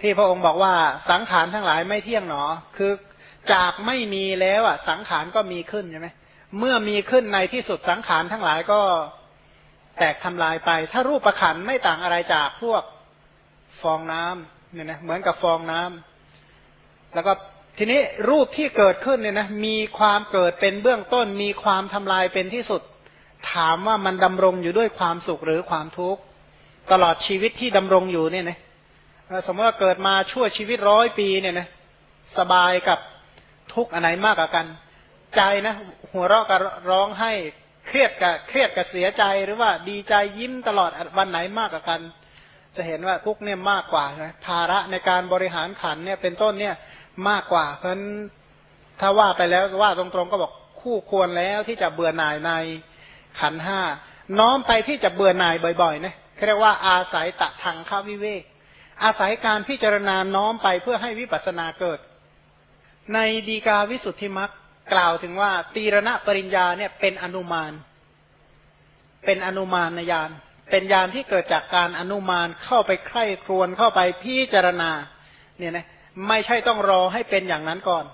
ที่พระองค์บอกว่าสังขารทั้งหลายไม่เที่ยงหนอ คือจากไม่มีแล้วอะ สังขารก็มีขึ้นใช่ไหมเมื่อมีขึ้นในที่สุดสังขารทั้งหลายก็แตกทำลายไป ถ้ารูปประขันไม่ต่างอะไรจากพวกฟองน้ำเนี่ยนะเหมือนกับฟองน้ำแล้วก็ทีนี้รูปที่เกิดขึ้นเนี่ยนะมีความเกิดเป็นเบื้องต้น มีความทำลายเป็นที่สุด ถามว่ามันดำรงอยู่ด้วยความสุขหรือความทุกข์ตลอดชีวิตที่ดำรงอยู่เนี่ยนะ สมมติว่าเกิดมาชั่วชีวิตร้อยปีเนี่ยนะสบายกับทุกข์อันไหนมากกว่ากัน ใจนะ หัวเราะกับร้องให้เครียดกับเครียดกับเสียใจหรือว่าดีใจยิ้มตลอดวันไหนมากกว่ากัน จะเห็นว่าทุกเนี่ยมากกว่านะภาระในการบริหารขันเนี่ยเป็นต้นเนี่ยมากกว่า เพราะฉะนั้นถ้าว่าไปแล้วว่าตรงๆก็บอกคู่ควรแล้วที่จะเบื่อหน่ายในขันห้าน้อมไปที่จะเบื่อหน่ายบ่อยๆนะเรียกว่าอาศัยตะทางข้าวิเวก อาศัยการพิจารณาน้อมไปเพื่อให้วิปัสสนาเกิด ในดีกาวิสุทธิมักกล่าวถึงว่า ตีรณะปริญญาเนี่ยเป็นอนุมาน เป็นอนุมานญาณเป็นญาณที่เกิดจากการอนุมานเข้าไปใคร่ครวญเข้าไปพิจารณา เนี่ยนะไม่ใช่ต้องรอให้เป็นอย่างนั้นก่อน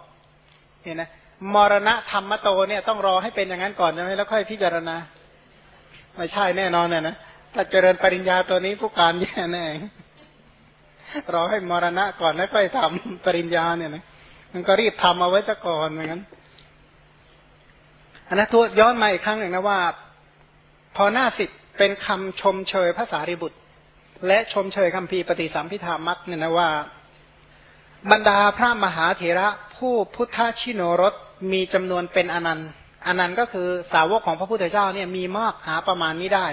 เนี่ยนะมรณะธรรมโตเนี่ยต้องรอให้เป็นอย่างนั้นก่อนใช่ไหมแล้วค่อยพิจารณา ไม่ใช่แน่นอนเนี่ยนะถ้าเจริญปริญญาตัวนี้ผู้การแย่แน่ รอให้มรณะก่อนแล้วค่อยทำปริญญาเนี่ยนะมันก็รีบทำเอาไว้ซะก่อนเหมือนกันอันนั้นทวย้อนมาอีกครั้งหนึ่งนะว่า พอหน้าสิบเป็นคำชมเชยภาษาริบุตร และชมเชยคำพีปฏิสัมพิธามักเนี่ยนะว่า บรรดาพระมหาเถระผู้พุทธชิโนรสมีจำนวนเป็นอนันต์อนันต์ก็คือสาวกของพระพุทธเจ้าเนี่ยมีมากหาประมาณนี้ได้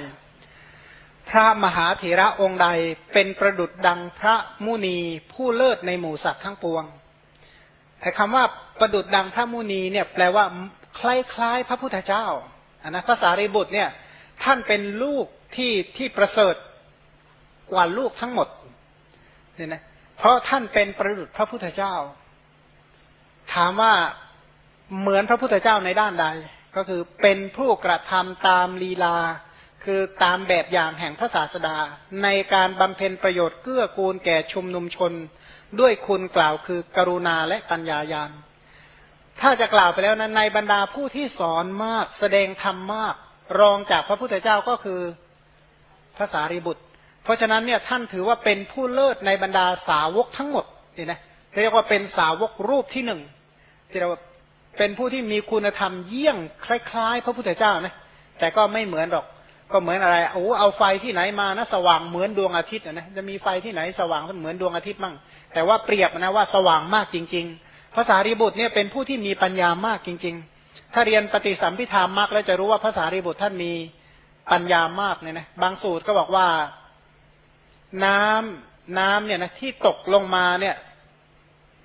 พระมหาเถระองค์ใดเป็นประดุดดังพระมุนีผู้เลิศในหมู่สัตว์ทั้งปวงแต่คำว่าประดุดดังพระมุนีเนี่ยแปลว่าคล้ายๆพระพุทธเจ้าอันนะภาษาริบุตรเนี่ย ท่านเป็นลูกที่ที่ประเสริฐกว่าลูกทั้งหมดเนี่ยนะเพราะท่านเป็นประดุดพระพุทธเจ้า ถามว่าเหมือนพระพุทธเจ้าในด้านใด ก็คือเป็นผู้กระทำตามลีลา คือตามแบบอย่างแห่งพระศาสดา ในการบำเพ็ญประโยชน์เกื้อกูลแก่ชุมนุมชน ด้วยคุณกล่าวคือกรุณาและกัญญายานถ้าจะกล่าวไปแล้วนั้นในบรรดาผู้ที่สอนมากแสดงธรรมมาก รองจากพระพุทธเจ้าก็คือพระสารีบุตร เพราะฉะนั้นเนี่ยท่านถือว่าเป็นผู้เลิศในบรรดาสาวกทั้งหมดนี่นะเรียกว่าเป็นสาวกรูปที่หนึ่งที่เราเป็นผู้ที่มีคุณธรรมเยี่ยงคล้าย ๆ พระพุทธเจ้านะแต่ก็ไม่เหมือนหรอก ก็เหมือนอะไรโอ้เอาไฟที่ไหนมานะสว่างเหมือนดวงอาทิตย์นะจะมีไฟที่ไหนสว่างเหมือนดวงอาทิตย์มั่ง แต่ว่าเปรียบนะว่าสว่างมากจริงๆภาษารีบุตรเนี่ยเป็นผู้ที่มีปัญญามากจริง ๆ ถ้าเรียนปฏิสัมพิธามมากแล้วจะรู้ว่าภาษารีบุตรท่านมีปัญญามากเนี่ยนะบางสูตรก็บอกว่าน้ำน้ำเนี่ยนะที่ตกลงมาเนี่ย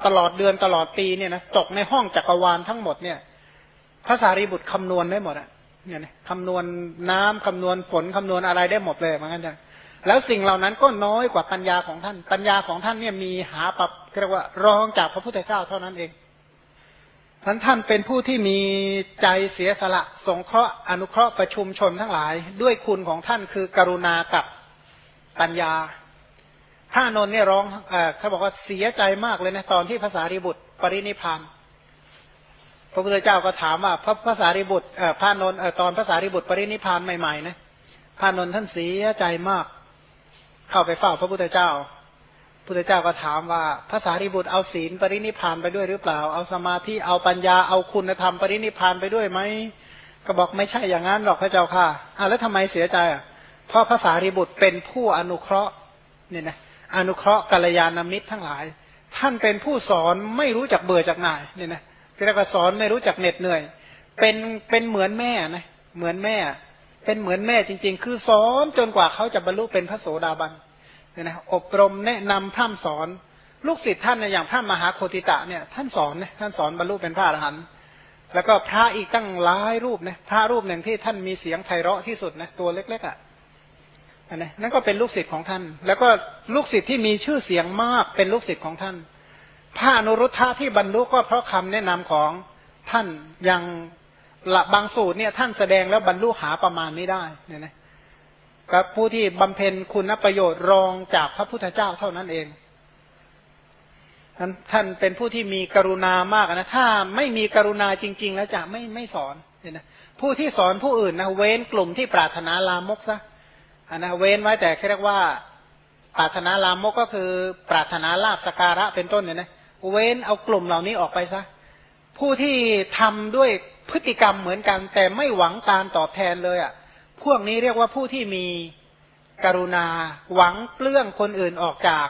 ตลอดเดือนตลอดปีเนี่ยนะตกในห้องจักรวาลทั้งหมดเนี่ยภาษารีบุตรคำนวณได้หมดอะ เนี่ยคำนวณน้ำคำนวณฝนคำนวณอะไรได้หมดเลยเหมือนกันจ้ะแล้วสิ่งเหล่านั้นก็น้อยกว่าปัญญาของท่าน ปัญญาของท่านเนี่ยมีหาปรับเรียกว่ารองจากพระพุทธเจ้าเท่านั้นเองท่านท่านเป็นผู้ที่มีใจเสียสละ สงเคราะห์อนุเคราะห์ประชุมชนทั้งหลาย ด้วยคุณของท่านคือกรุณากับปัญญาพระนนท์เนี่ยร้องเอเขาบอกว่าเสียใจมากเลยนะตอนที่ภาษาริบุตรปรินิพาน พระพุทธเจ้าก็ถามว่าพระภาษาริบุตรพระนนตอนภาษาริบุตรปรินิพานใหม่ๆนะพระนนท์ท่านเสียใจมาก เข้าไปเฝ้าพระพุทธเจ้าพุทธเจ้าก็ถามว่าภาษาริบุตรเอาศีลปรินิพานไปด้วยหรือเปล่า เอาสมาธิเอาปัญญาเอาคุณธรรมปรินิพานไปด้วยไหมก็บอกไม่ใช่อย่างนั้นหรอกพระเจ้าค่ะอ่าแล้วทำไมเสียใจอะเพราะภาษาริบุตรเป็นผู้อนุเคราะห์เนี่ยนะอนุเคราะห์กัลยาณมิตรทั้งหลาย ท่านเป็นผู้สอนไม่รู้จักเบื่อจากหน่ายเนี่ยนะ เรียกว่าสอนไม่รู้จักเหน็ดเหนื่อย เป็นเป็นเหมือนแม่นะเหมือนแม่ เป็นเหมือนแม่จริง ๆ คือสอนจนกว่าเขาจะบรรลุเป็นพระโสดาบันนะอบรมแนะนำพร่ำสอนลูกศิษย์ท่านอย่างพระมหาโคติตะเนี่ยท่านสอนนะท่านสอนบรรลุเป็นพระอรหันต์แล้วก็พระอีกตั้งหลายรูปนะพระรูปหนึ่งที่ท่านมีเสียงไพเราะที่สุดนะตัวเล็กๆอะนะนั่นก็เป็นลูกศิษย์ของท่าน แล้วก็ลูกศิษย์ที่มีชื่อเสียงมากเป็นลูกศิษย์ของท่าน พระอนุรุทธะที่บรรลุก็เพราะคำแนะนำของท่านยังละบางสูตรเนี่ย ท่านแสดงแล้วบรรลุหาประมาณนี้ได้เนี่ยนะกับผู้ที่บำเพ็ญคุณประโยชน์รองจากพระพุทธเจ้าเท่านั้นเองท่านท่านเป็นผู้ที่มีกรุณามากนะถ้าไม่มีกรุณาจริง ๆ แล้วจะไม่ไม่สอนเนี่ยนะผู้ที่สอนผู้อื่นนะเว้นกลุ่มที่ปรารถนาลามกซะอันนะเว้นไว้แต่เรียกว่า ปรารถนาลามกก็คือ ปรารถนาลาบสการะเป็นต้นเนี่ยนะ เว้นเอากลุ่มเหล่านี้ออกไปซะ ผู้ที่ทำด้วยพฤติกรรมเหมือนกัน แต่ไม่หวังการตอบแทนเลยอะ่ะ พวกนี้เรียกว่าผู้ที่มีกรุณา หวังเปลื้องคนอื่นออกจาก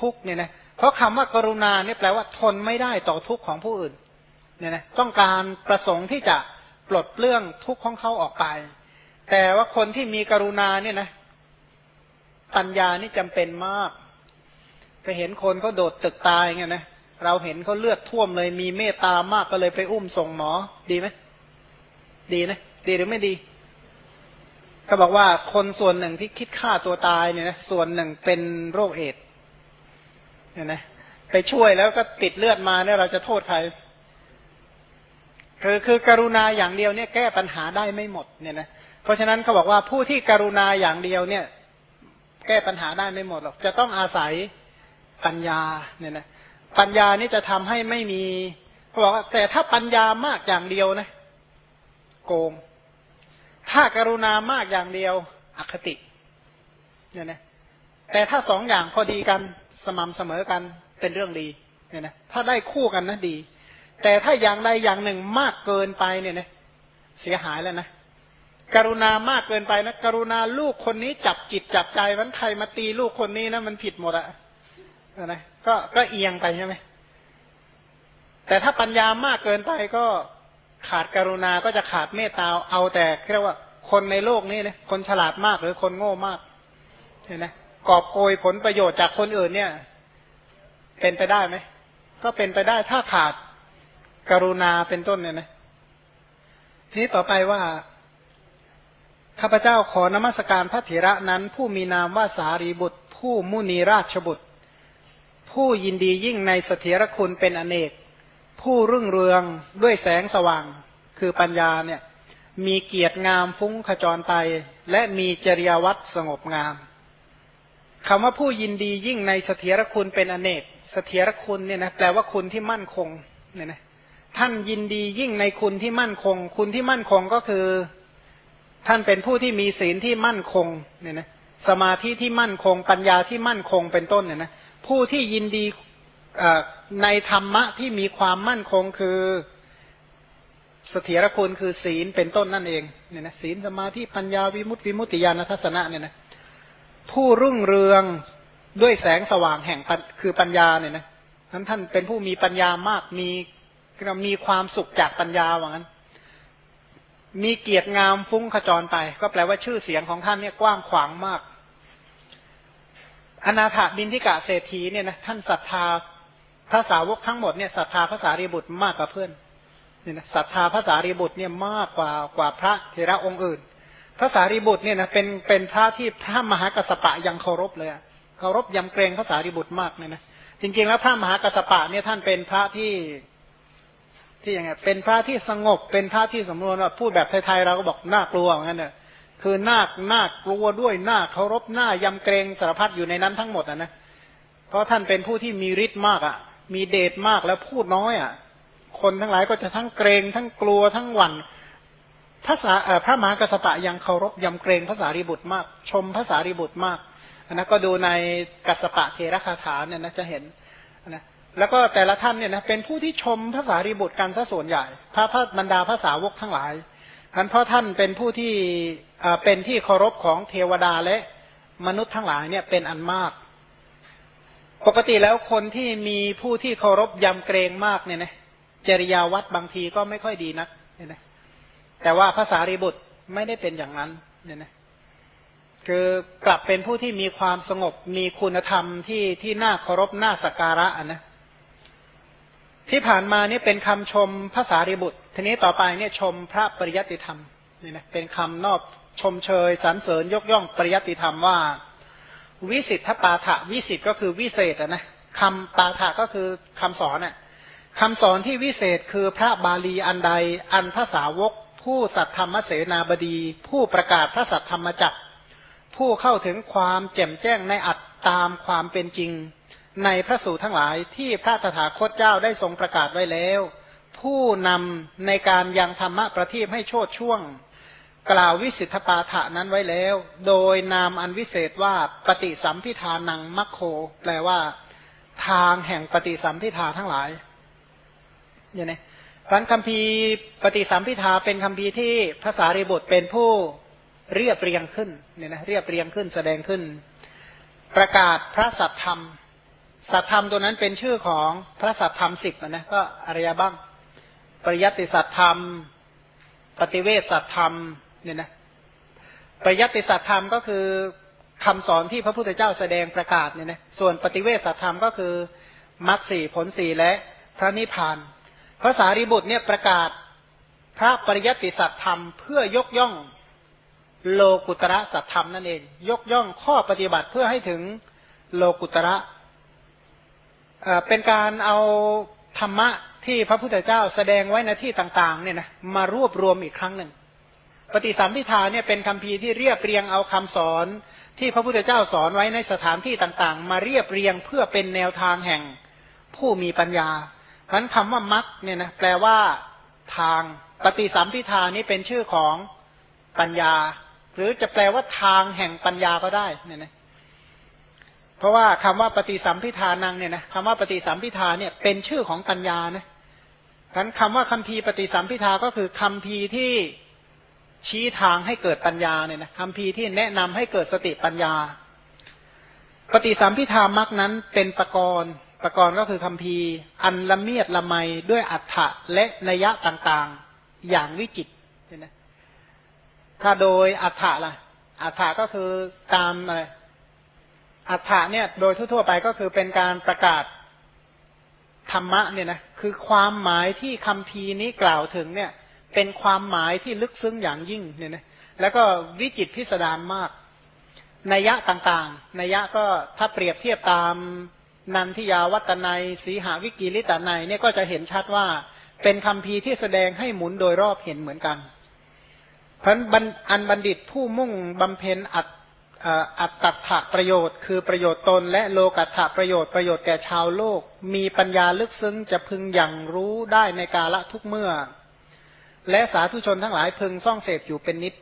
ทุกเนี่ยนะเพราะคำว่ากรุณาเนี่ยแปลว่าทนไม่ได้ต่อทุกข์ของผู้อื่นเนี่ยนะต้องการประสงค์ที่จะปลดเปลื้องทุกข์ของเขาออกไป แต่ว่าคนที่มีกรุณาเนี่ยนะ ปัญญานี่จำเป็นมาก ไปเห็นคนเขาโดดตึกตายเงี้ยนะเราเห็นเขาเลือดท่วมเลยมีเมตตามากก็เลยไปอุ้มส่งหมอ ดีไหมดีนะดีหรือไม่ดีเขาบอกว่าคนส่วนหนึ่งที่คิดฆ่าตัวตายเนี่ยนะส่วนหนึ่งเป็นโรคเอดเนี่ยนะไปช่วยแล้วก็ติดเลือดมาเนี่ยเราจะโทษใครคือคือกรุณาอย่างเดียวเนี่ยแก้ปัญหาได้ไม่หมดเนี่ยนะเพราะฉะนั้นเขาบอกว่าผู้ที่กรุณาอย่างเดียวเนี่ย แก้ปัญหาได้ไม่หมดหรอกจะต้องอาศัย ปัญญาเนี่ยนะปัญญานี่จะทำให้ไม่มีเขาบอกว่าแต่ถ้าปัญญามากอย่างเดียวนะ โกง ถ้ากรุณามากอย่างเดียวอคติเนี่ยนะแต่ถ้าสองอย่างพอดีกันสม่ำเสมอกันเป็นเรื่องดีเนี่ยนะถ้าได้คู่กันนะดี แต่ถ้าอย่างใดอย่างหนึ่งมากเกินไปเนี่ยนะเสียหายแล้วนะกรุณามากเกินไปนะกรุณาลูกคนนี้จับจิตจับใจมันใครมาตีลูกคนนี้นะมันผิดหมดอะ นะก็ก็เอียงไปใช่ไหมแต่ถ้าปัญญามากเกินไปก็ขาดกรุณาก็จะขาดเมตตาเอาแต่เรียกว่าคนในโลกนี้เนี่ยคนฉลาดมากหรือคนโง่มากเห็นไหมกอบโกยผลประโยชน์จากคนอื่นเนี่ย เป็นไปได้ไหมก็เป็นไปได้ถ้าขาดกรุณาเป็นต้นเนี่ยนะทีนี้ต่อไปว่าข้าพเจ้าขอนมัสการพระเถระนั้น ผู้มีนามว่าสารีบุตร ผู้มุนีราชบุตร ผู้ยินดียิ่งในเสถียรคุณเป็นอเนก ผู้รุ่งเรืองด้วยแสงสว่าง คือปัญญาเนี่ย มีเกียรติงามฟุ้งขจรไป และมีจริยวัตรสงบงามคำว่าผู้ยินดียิ่งในเสถียรคุณเป็นอเนก เสถียรคุณเนี่ยนะแปลว่าคุณที่มั่นคงเนี่ยนะท่านยินดียิ่งในคุณที่มั่นคง คุณที่มั่นคงก็คือ ท่านเป็นผู้ที่มีศีลที่มั่นคงเนี่ยนะสมาธิที่มั่นคง ปัญญาที่มั่นคงเป็นต้นเนี่ยนะ ผู้ที่ยินดีในธรรมะที่มีความมั่นคงคือเสถียรคุณคือศีลเป็นต้นนั่นเองเนี่ยนะศีลสมาธิปัญญาวิมุตติวิมุตติญาณทัศนะเนี่ยนะผู้รุ่งเรืองด้วยแสงสว่างแห่งคือปัญญาเนี่ยนะนั้นท่านเป็นผู้มีปัญญามากมีมีความสุขจากปัญญาว่างั้น มีเกียรติงามฟุ้งขจรไป ก็แปลว่าชื่อเสียงของท่านเนี่ยกว้างขวางมาก อนาถบินทิกะเศรษฐีเนี่ยนะท่านศรัทธาภาษาวกทั้งหมดเนี่ยศรัทธาภาษารีบุตรมากกว่าเพื่อนเนี่ยนะศรัทธาภาษารีบุตรเนี่ยมากกว่ากว่าพระเทระองค์อื่นภาษารีบุตรเนี่ยนะเป็นเป็นพระที่พระมหากัสปะยังเคารพเลยเคารพยำเกรงภาษารีบุตรมากเนี่ยนะจริงๆแล้วพระมหากัสปะเนี่ยท่านเป็นพระที่ที่ยังไงเป็นพระที่สงบเป็นพระที่สมรวว่าพูดแบบไทยๆเราก็บอกน่ากลัวเหมือนกันเนี่ย คือหน้าหน้ากลัวด้วยหน้าเคารพหน้ายำเกรงสารพัดอยู่ในนั้นทั้งหมดอะนะเพราะท่านเป็นผู้ที่มีฤทธิ์มากอะ มีเดชมากแล้วพูดน้อยอะ คนทั้งหลายก็จะทั้งเกรงทั้งกลัวทั้งหวั่นภาษาพระมหากษัตริย์ยังเคารพยำเกรงภาษาริบุตรมาก ชมภาษาริบุตรมากอันนั้นก็ดูในกัสปะเทระคาถาเนี่ยนะจะเห็นนะแล้วก็แต่ละท่านเนี่ยนะเป็นผู้ที่ชมภาษาริบุตรกันซะส่วนใหญ่พระพระบรรดาภาษาวกทั้งหลาย ท่านเพราะท่านเป็นผู้ที่เป็นที่เคารพของเทวดาและมนุษย์ทั้งหลายเนี่ยเป็นอันมาก ปกติแล้วคนที่มีผู้ที่เคารพยำเกรงมากเนี่ยนะจริยาวัดบางทีก็ไม่ค่อยดีนักเนี่ยนะแต่ว่าภาษารีบุตรไม่ได้เป็นอย่างนั้นเนี่ยนะคือกลับเป็นผู้ที่มีความสงบมีคุณธรรมที่ที่น่าเคารพน่าสักการะนะที่ผ่านมานี่เป็นคำชมภาษารีบุตร ทีนี้ต่อไปเนี่ยชมพระปริยัติธรรมนี่นะเป็นคำนอบชมเชยสรรเสริญยกย่องปริยัติธรรมว่า วิสิทธปาฐะวิสิทธก็คือวิเศษนะคำปาฐะก็คือคำสอนน่ะคำสอนที่วิเศษคือพระบาลีอันใดอันภาษาวก ผู้สัตธรรมเสนาบดี ผู้ประกาศพระสัตธรรมจักผู้เข้าถึงความแจ่มแจ้งในอัตตามความเป็นจริง ในพระสูตรทั้งหลายที่พระตถาคตเจ้าได้ทรงประกาศไว้แล้ว ผู้นำในการยังธรรมะประทีปให้โชดช่วง กล่าววิสิทธปาฐะนั้นไว้แล้ว โดยนามอันวิเศษว่าปฏิสัมพิธานังมัคโค แปลว่า ทางแห่งปฏิสัมพิธาทั้งหลายเนี่ยนะพันคำพีปฏิสัมพิธาเป็นคำพีที่ภาษาริบุตรเป็นผู้เรียบเรียงขึ้นเนี่ยนะเรียบเรียงขึ้นแสดงขึ้น ประกาศพระสัทธรรม สัทธรรมตัวนั้นเป็นชื่อของพระสัทธรรมสิบนะก็อะไรบ้าง ปริยัติสัทธรรม ปฏิเวสสัทธรรมเนี่ยนะปริยัติสัทธรรมก็คือคำสอนที่พระพุทธเจ้าแสดงประกาศเนี่ยนะส่วนปฏิเวสสัทธรรมก็คือมรรคสี่ผลสี่และพระนิพพานพระสารีบุตรเนี่ยประกาศพระปริยัติสัตธรรม เพื่อยกย่องโลกุตระสัตธรรมนั่นเอง ยกย่องข้อปฏิบัติเพื่อให้ถึงโลกุตระเป็นการเอาธรรมะ ที่พระพุทธเจ้าแสดงไว้ในที่ต่าง ๆ เนี่ยนะมารวบรวมอีกครั้งหนึ่ง ปฏิสัมพิธาเนี่ยเป็นคำพีที่เรียบเรียงเอาคำสอน ที่พระพุทธเจ้าสอนไว้ในสถานที่ต่างๆ มาเรียบเรียงเพื่อเป็นแนวทางแห่งผู้มีปัญญาเพราะคำว่ามักเนี่ยนะแปลว่าทางปฏิสัมพิธานี้เป็นชื่อของปัญญา หรือจะแปลว่าทางแห่งปัญญาก็ได้เนี่ยนะ เพราะว่าคำว่าปฏิสัมพิธานังเนี่ยนะคำว่าปฏิสัมพิธาเนี่ยเป็นชื่อของปัญญานะฉะนั้นคำว่าคัมภีร์ปฏิสัมพิธาก็คือคัมภีร์ที่ชี้ทางให้เกิดปัญญาเนี่ยนะคัมภีร์ที่แนะนำให้เกิดสติปัญญา ปฏิสัมพิธามักนั้นเป็นประกรณ์ประกรณ์ก็คือคำพีอันละเมียดละไมด้วยอัฏฐะและนัยยะต่างๆอย่างวิจิตเห็นไหมถ้าโดยอัฏฐะล่ะอัฏฐะก็คือตามอะไร อัฏฐะเนี่ยโดยทั่ว ๆ ไปก็คือเป็นการประกาศธรรมะเนี่ยนะคือความหมายที่คำพีนี้กล่าวถึงเนี่ย เป็นความหมายที่ลึกซึ้งอย่างยิ่งเนี่ยนะแล้วก็วิจิตพิสดารมากนัยยะต่างๆนัยยะก็ถ้าเปรียบเทียบตามนันทิยาวัตนัยสีหาวิกิลิตานัยเนี่ยก็จะเห็นชัดว่าเป็นคำพีที่แสดงให้หมุนโดยรอบเห็นเหมือนกัน เพราะอันบัณฑิตผู้มุ่งบำเพ็ญอัต อัตตถะประโยชน์ คือประโยชน์ตน และโลกัตถะประโยชน์ประโยชน์แก่ชาวโลก มีปัญญาลึกซึ้งจะพึงอย่างรู้ได้ในกาละทุกเมื่อ และสาธุชนทั้งหลายพึงซ่องเสพอยู่เป็นนิด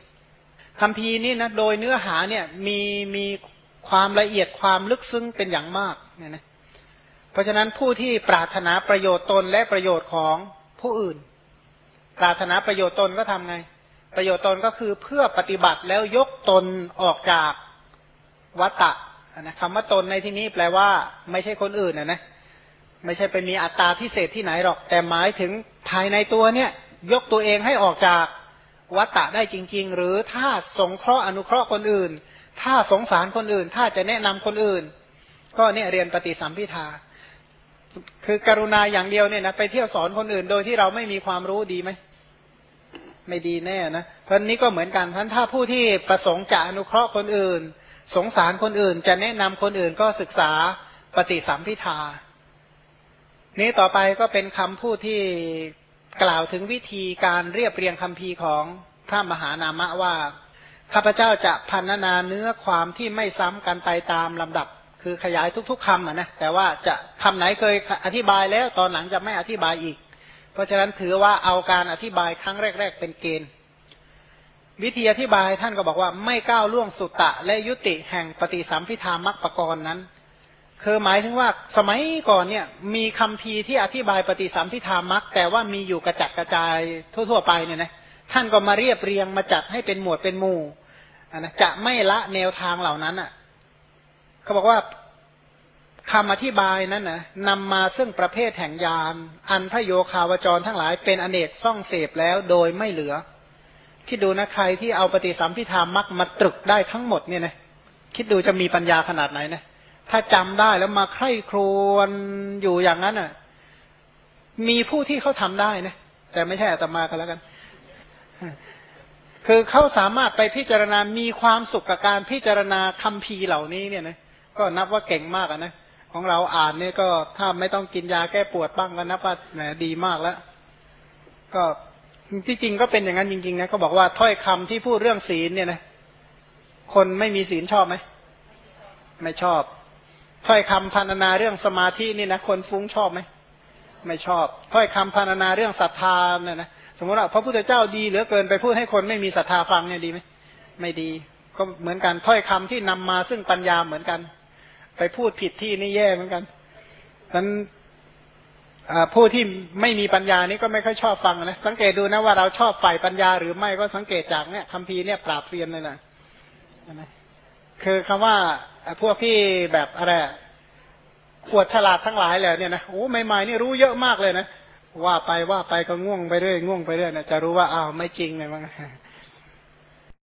คำพีนี้นะโดยเนื้อหาเนี่ยมีมีความละเอียดความลึกซึ้งเป็นอย่างมากเนี่ยนะเพราะฉะนั้นผู้ที่ปรารถนาประโยชน์ตนและประโยชน์ของผู้อื่น ปรารถนาประโยชน์ตนก็ทำไง ประโยชน์ตนก็คือเพื่อปฏิบัติแล้วยกตนออกจาก วัตตะนะคำว่าตนในที่นี้แปลว่า ไม่ใช่คนอื่นนะนะไม่ใช่ไปมีอัตตาพิเศษที่ไหนหรอก แต่หมายถึงภายในตัวเนี่ย ยกตัวเองให้ออกจากวัตตะได้จริง ๆ หรือถ้าสงเคราะห์อนุเคราะห์คนอื่น ถ้าสงสารคนอื่น ถ้าจะแนะนำคนอื่น ก็เนี่ยเรียนปฏิสัมพิทา คือกรุณาอย่างเดียวเนี่ยนะไปเที่ยวสอนคนอื่น โดยที่เราไม่มีความรู้ดีไหมไม่ดีแน่นะเพราะนี้ก็เหมือนกันท่านถ้าผู้ที่ประสงค์จะอนุเคราะห์คนอื่น สงสารคนอื่น จะแนะนำคนอื่นก็ศึกษาปฏิสัมพิทา นี้ต่อไปก็เป็นคำพูดที่กล่าวถึงวิธีการเรียบเรียงคำพีของพระมหานามะว่าข้าพเจ้าจะพันนาเนื้อความที่ไม่ซ้ำกันไปตามลำดับ คือขยายทุก ๆคำะนะแต่ว่าจะคำไหนเคยอธิบายแล้วตอนหลังจะไม่อธิบายอีก เพราะฉะนั้นถือว่าเอาการอธิบายครั้งแรก ๆ เป็นเกณฑ์ วิธีอธิบายท่านก็บอกว่าไม่ก้าวล่วงสุตตะ และยุติแห่งปฏิสัมพิธามักปกรณ์นั้น คือหมายถึงว่าสมัยก่อนเนี่ยมีคำพีที่อธิบายปฏิสัมพิธามักแต่ว่ามีอยู่กระจัดกระจายทั่ว ๆ ไปเนี่ยนะท่านก็มาเรียบเรียงมาจัดให้เป็นหมวดเป็นหมู่นะจะไม่ละแนวทางเหล่านั้นอะเขาบอกว่าคำอธิบายนั้นนะนำมาซึ่งประเภทแห่งยาน อันพระโยคาวจรทั้งหลายเป็นอเนกซ่องเสพแล้วโดยไม่เหลือ คิดดูนะใครที่เอาปฏิสัมพิธามักมาตรึกได้ทั้งหมดเนี่ยนะคิดดูจะมีปัญญาขนาดไหนนะถ้าจำได้แล้วมาใคร่ครวญอยู่อย่างนั้นอะ มีผู้ที่เขาทำได้นะแต่ไม่ใช่อาตมากันแล้วกัน คือเขาสามารถไปพิจารณา มีความสุขกับการพิจารณาคำพีเหล่านี้เนี่ยนะก็นับว่าเก่งมากนะของเราอ่านเนี่ยก็ถ้าไม่ต้องกินยาแก้ปวดบ้างก็นับว่าดีมากแล้ว ก็ ที่จริงก็เป็นอย่างนั้นจริงๆนะเขาบอกว่าถ้อยคำที่พูดเรื่องศีลเนี่ยนะคนไม่มีศีลชอบไหมไม่ชอบ ถ้อยคำพรรณนาเรื่องสมาธินี่นะคนฟุ้งชอบไหมไม่ชอบ ถ้อยคำพรรณนาเรื่องศรัทธาเนี่ยนะสมมติว่าพระพุทธเจ้าดีเหลือเกินไปพูดให้คนไม่มีศรัทธาฟังเนี่ยดีไหมไม่ดี ก็เหมือนกันถ้อยคำที่นำมาซึ่งปัญญาเหมือนกัน ไปพูดผิดที่นี่แย่เหมือนกันนั้น ผู้ที่ไม่มีปัญญานี่ก็ไม่ค่อยชอบฟังนะสังเกตดูนะว่าเราชอบฝ่ายปัญญาหรือไม่ก็สังเกตจากเนี่ยคำพีเนี่ยปราบเรียนเลยนะนะคือคำว่าพวกที่แบบอะไรขวดฉลาดทั้งหลายเลยเนี่ยนะโอ้ใหม่ๆนี่รู้เยอะมากเลยนะว่าไปว่าไปก็ง่วงไปเรื่อยง่วงไปเรื่อยนะจะรู้ว่าอ้าวไม่จริงเลยมั้ง